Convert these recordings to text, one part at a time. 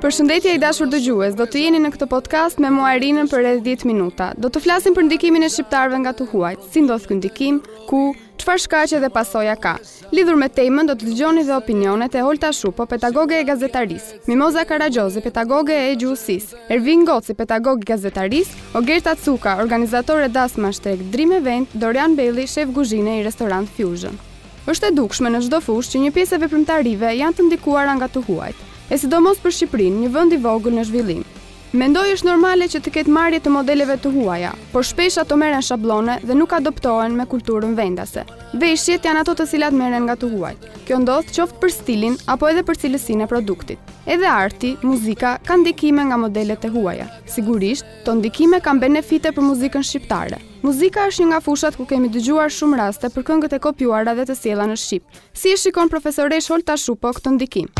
Përshëndetje i dashur dëgjues, do të jeni në këtë podcast me mua Erinën për rreth 10 minuta. Do të flasim për ndikimin e shqiptarëve nga të huajt, si ndodh ky ndikim, ku, çfarë shkaqe dhe pasoja ka. Lidhur me temën do të dëgjoni dhe opinionet e Holta Shupo, pedagoge e gazetarisë, Mimoza Karagjozi, pedagoge e gjuhësisë, Ervin Goci, pedagog i gazetarisë, Ogerta Cuka, organizatore dasmash tek Dream Event, Dorian Belli, shef guzhine i Restorant Fusion. Është e dukshme në çdo fushë që një pjesë e veprimtarive janë të ndikuara nga të huajt, e sidomos për Shqipërinë, një vend i vogël në zhvillim. Mendoj është normale që të ketë marrje të modeleve të huaja, por shpesh ato merren shabllone dhe nuk adoptohen me kulturën vendase. Veshjet janë ato të cilat merren nga të huajt. Kjo ndodh qoftë për stilin apo edhe për cilësinë e produktit. Edhe arti, muzika kanë ndikime nga modelet e huaja. Sigurisht, këto ndikime kanë benefite për muzikën shqiptare. Muzika është një nga fushat ku kemi dëgjuar shumë raste për këngët e kopjuara dhe të sjella në shqip. Si e shikon profesoresh Holta Shupo këtë ndikim?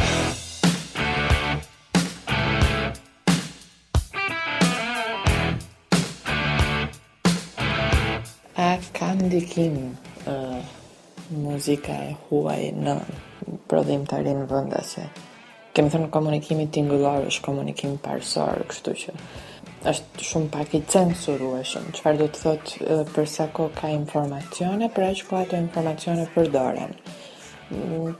A ka ndikim muzika e huaj në prodhimtarinë vendase? Kemi thënë komunikimi tingullor është komunikim parsor, kështu që është shumë pak i censurueshëm. Çfarë do të thotë për sa kohë ka informacione, për aq kohë ato informacione përdoren.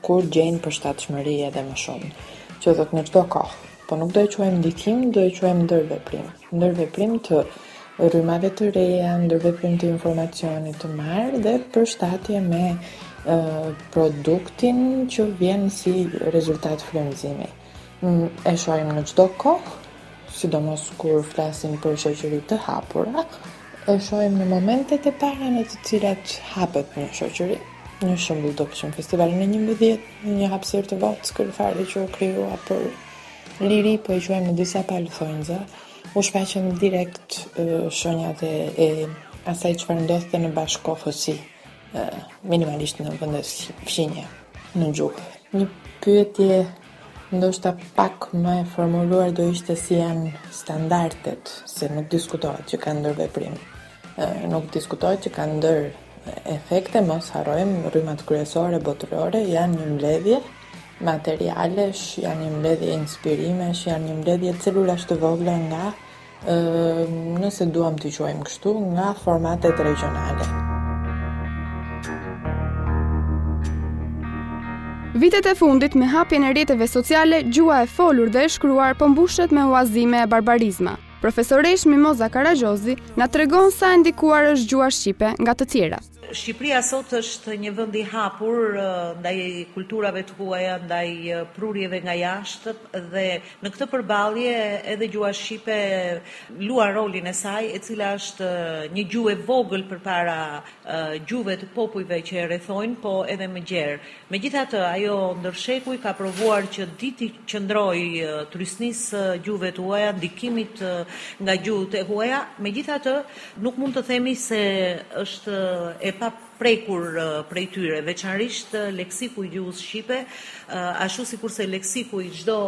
Kur gjejnë përshtatshmëri edhe më shumë. Që do të thotë në çdo kohë. Po nuk do e quajmë ndikim, do e quajmë ndërveprim. Ndërveprim të rrymave të reja, ndërveprim të informacionit të marrë dhe përshtatje me produktin që vjen si rezultat frymëzimi. Mm, e shohim në çdo kohë, sidomos kur flasim për shoqëri të hapura, e shohim në momentet e para në të cilat hapet një shoqëri. Një shembull do të kishim festivalin e 11, në një hapësirë të vockël fare që u krijua për liri, po e quajmë në disa palë thonjza. U shfaqën direkt shënjat e, e asaj çfarë ndodhte në bashkohësi minimalisht në vëndet fqinje, në gjuhë. Një pyetje ndoshta pak më e formuluar do ishte si janë standartet, se nuk diskutohet që kanë ndërveprim. Nuk diskutohet që kanë ndërefekte, mos harrojmë, rrymat kryesore botërore janë një mbledhje materialesh, janë një mbledhje inspirimesh, janë një mbledhje celulash të vogla nga nëse duam t'i quajmë kështu, nga formatet regjionale. Vitet e fundit, me hapjen e rrjeteve sociale, gjuha e folur dhe e shkruar po mbushet me huazime e barbarizma. Profesoresh Mimoza Karagjozi na tregon sa e ndikuar është gjuha shqipe nga të tjerat. Shqipëria sot është një vend i hapur ndaj kulturave të huaja, ndaj prurjeve nga jashtë dhe në këtë përballje edhe gjuha shqipe luan rolin e saj, e cila është një gjuhë e vogël përpara gjuhëve të popujve që e rrethojnë, po edhe më gjerë. Megjithatë, ajo ndër shekuj ka provuar që di t'i qëndrojë trysnisë së gjuhëve të huaja, ndikimit nga gjuhët e huaja, megjithatë, nuk mund të themi se është e paprekur prej tyre, veçanërisht leksiku i gjuhës shqipe, ashtu sikurse leksiku i çdo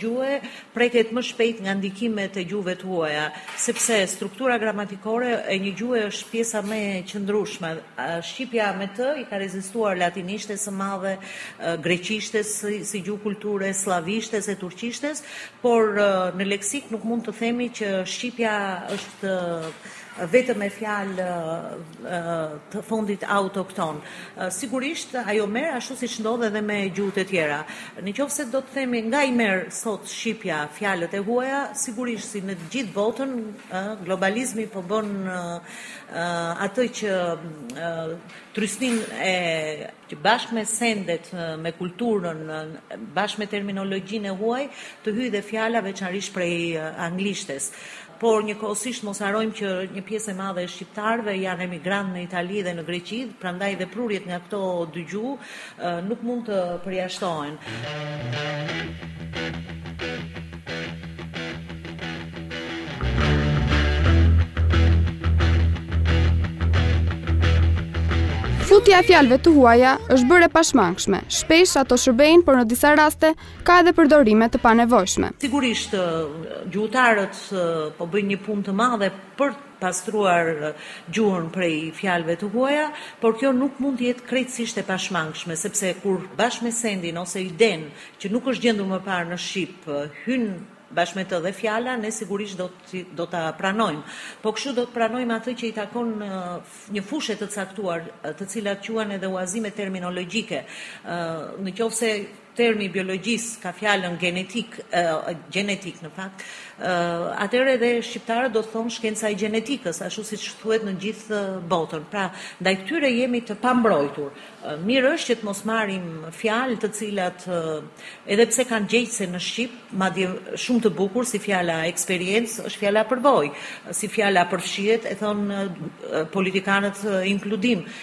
gjuhe, preket më shpejt nga ndikimet e gjuhëve të huaja, sepse struktura gramatikore e një gjuhe është pjesa më e qëndrueshme. Shqipja me të i ka rezistuar latinishtes së madhe, greqishtes si gjuhë kulture, sllavishtes e turqishtes, por në leksik nuk mund të themi që shqipja është vetëm me fjalë të fondit autokton. Sigurisht, ajo merr ashtu siç ndodh edhe me gjuhët e tjera. Në qoftë se do të themi nga i merr sot shqipja fjalët e huaja, sigurisht si në të gjithë botën, ë, globalizmi po bën ë, atë që ë, trysninë që bashkë me sendet, me kulturën, bashkë me terminologjinë e huaj, të hyjë dhe fjala veçanërisht prej anglishtes. Por njëkohësisht mos harrojmë që një pjesë e madhe e shqiptarëve janë emigrantë në Itali dhe në Greqi, prandaj dhe prurjet nga këto dy gjuhë nuk mund të përjashtohen. Futja e fjalëve të huaja është bërë e pashmangshme, shpesh ato shërbejnë, por në disa raste, Ka edhe përdorime të panevojshme. Sigurisht, gjuhëtarët po bëjnë një punë të madhe për të pastruar gjuhën prej fjalëve të huaja, por kjo nuk mund të jetë krejtësisht e pashmangshme, sepse kur bashkë me sendin ose idenë që nuk është gjendur më parë në shqip, hyn bashkë me të dhe fjala, ne sigurisht do do ta pranojmë. Po kështu do të pranojmë atë që i takon një fushe të caktuar, të cilat quhen edhe huazime terminologjike. Në qoftë se termi i biologjisë ka fjalën genetik, gjenetik në fakt, atëherë edhe shqiptarët do të thonë shkenca e gjenetikës, ashtu siç thuhet në gjithë botën. Pra, ndaj këtyre jemi të pambrojtur. Mirë është që të mos marrim fjalë të cilat edhe pse kanë gjegjëse në shqip, madje shumë të bukur si fjala eksperiencë, është fjala përvojë, si fjala përfshihet, e thonë politikanët inkludim.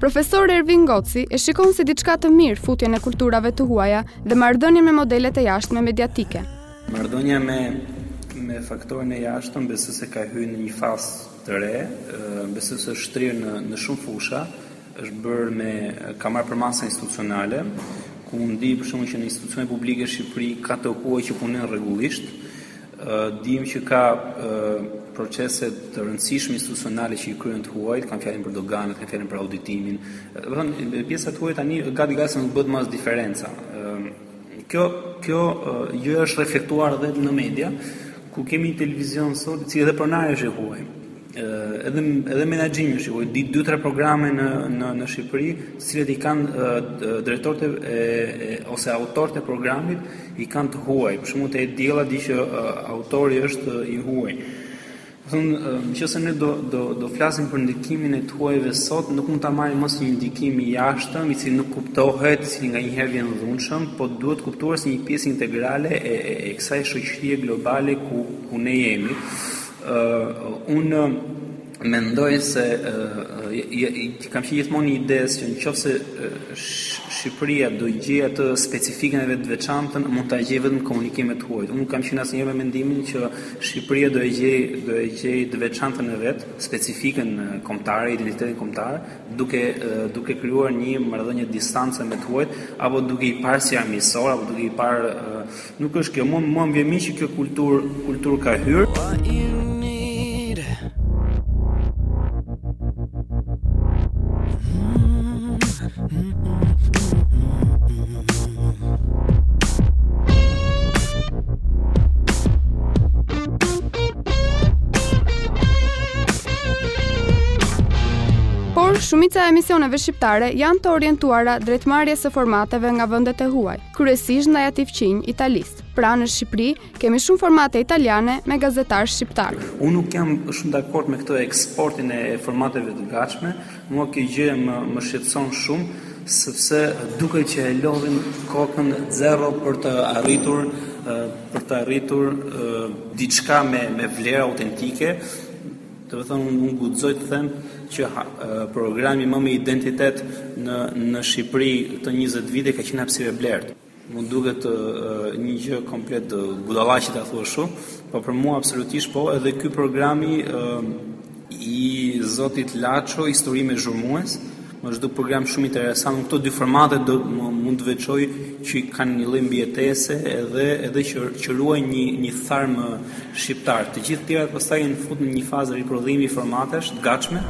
Profesor Ervin Goci e shikon si diçka të mirë futjen e kulturave të huaja dhe marrëdhënien me modelet e jashtme mediatike. Marrëdhënia me me faktorin e jashtëm besoj se ka hyrë në një fazë të re, besoj se është shtrirë në në shumë fusha, është bërë me ka marrë përmasa institucionale, ku unë di për shembull që në institucione publike në Shqipëri ka të huaj që punojnë rregullisht, Dimë që ka procese të rëndësishme institucionale që i kryejnë të huajt, kam fjalën për doganat, kam fjalën për auditimin. Domethënë pjesa e huaj tani gati gati nuk bëhet më as diferenca. Kjo kjo gjë është reflektuar edhe në media, ku kemi një televizion sot i cili edhe pronari është i huaj. edhe edhe menaxhimi është i huaj. Di dy tre programe në në në Shqipëri, të cilat i kanë drejtorët e ose autorët e programit i kanë të huaj. Për shembull te Diella di që autori është i huaj. Domethënë, nëse ne do do do flasim për ndikimin e të huajve sot, nuk mund ta marrim më si një ndikim i jashtëm, i cili nuk kuptohet, i cili nganjëherë vjen dhunshëm, po duhet kuptuar si një pjesë integrale e e, e kësaj shoqërie globale ku ku ne jemi. Unë mendoj se kam qenë gjithmonë i idesë që në qoftë se Shqipëria do e gjejë atë specifikën e vet të veçantën, mund ta gjejë vetëm në komunikim me të huajt. Unë s'kam qenë asnjëherë me mendimin që Shqipëria do e gjejë, do e gjejë të veçantën e vet, specifikën kombëtare, identitetin kombëtar, duke, duke krijuar një marrëdhënie distance me të huajt, apo duke i parë si armiqësorë, apo duke i parë Nuk është kjo, mua më vjen mirë që kjo kulturë kulturë ka hyrë. Shumica e emisioneve shqiptare janë të orientuara drejt marrjes së formateve nga vendet e huaja. kryesisht ndaj atij fqinj, Italisë. Pra, në Shqipëri, kemi shumë formate italiane me gazetarë shqiptarë. Unë nuk jam shumë dakord me këtë eksportin e formateve të gatshme, mua kjo gjë më shqetëson shumë, sepse duket që e lodhin kokën zero për të arritur për të arritur diçka me me vlera autentike, Domethënë unë guxoj të them që programi më me identitet në në Shqipëri këto 20 vite ka qenë hapësirë e blertë. Mund duket një gjë komplet budallaqe ta thuash, po për mua absolutisht po, edhe ky programi i zotit Laço, histori me zhurmues, Është tok program shumë interesant. Këto dy formate do mund të veçoj që kanë një lloj mbijetese edhe edhe që që ruajnë një një tharm shqiptar. Të gjithë tjerat pastaj janë fut në një fazë riprodhimi formatesh të gatshme.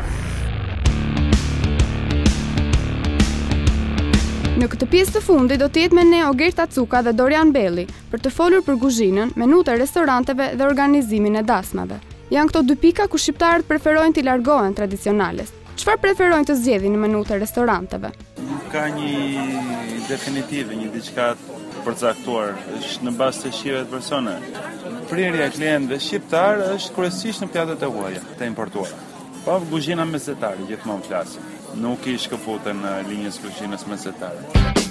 Në këtë pjesë të fundit do të jetë me ne Ogerta Cuka dhe Dorian Belli për të folur për kuzhinën, menutë e restoranteve dhe organizimin e dasmave. Janë këto dy pika ku shqiptarët preferojnë t'i largohen tradicionales. Çfarë preferojnë të zgjedhin në menutë e restoranteve? Nuk ka një definitive, një diçka të përcaktuar, është në bazë të shijeve personale. Prirja e klientëve shqiptarë është kryesisht në pjatat e huaja të importuara. Pa po, kuzhina mesdhetare gjithmonë flasim. Nuk i shkëputen linjës së kuzhinës mesdhetare.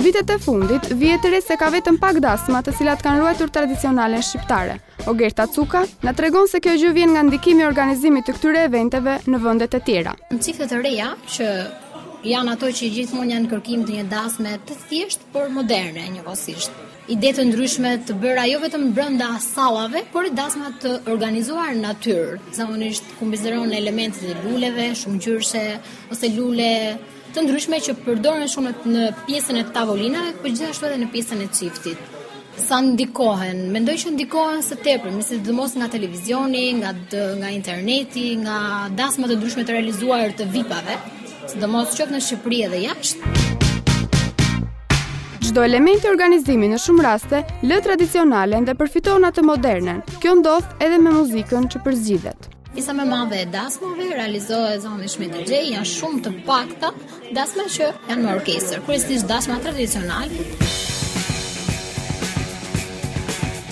Vitet e fundit, vihet re se ka vetëm pak dasma të cilat kanë ruajtur tradicionalen shqiptare. Ogerta Cuka na tregon se kjo gjë vjen nga ndikimi i organizimit të këtyre eventeve në vendet e tjera. Çiftet e reja që janë ato që gjithmonë janë në kërkim të një dasme të thjeshtë, por moderne njëkohësisht. Ide të ndryshme të bëra jo vetëm brenda sallave, por e dasma të organizuar në natyrë, zakonisht kombinohen elementet e luleve, shumëngjyrëshe ose lule të ndryshme që përdoren shumë në pjesën e tavolinave, por gjithashtu edhe në pjesën e çiftit. Sa ndikohen? Mendoj që ndikohen së tepër, më se sidomos nga televizioni, nga dë, nga interneti, nga dasma të ndryshme të realizuar të vipave, sidomos qoftë në Shqipëri edhe jashtë. Çdo element i organizimit në shumë raste lë tradicionalen dhe përfiton atë modernen. Kjo ndodh edhe me muzikën që përzgjidhet. Pjesa më e madhe e dasmave realizohet zakonisht me DJ, janë shumë të pakta dasma që janë me orkestër, kryesisht dasma tradicionale.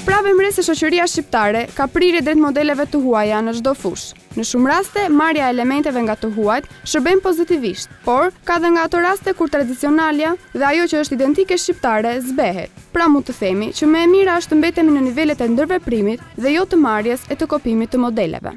Pra vëmë re se shoqëria shqiptare ka prirje drejt modeleve të huaja në çdo fushë. Në shumë raste, marrja e elementeve nga të huajt shërben pozitivisht, por ka dhe nga ato raste kur tradicionalja dhe ajo që është identike shqiptare zbehet. Pra mund të themi që më e mira është të mbetemi në nivelet e ndërveprimit dhe jo të marrjes e të kopimit të modeleve.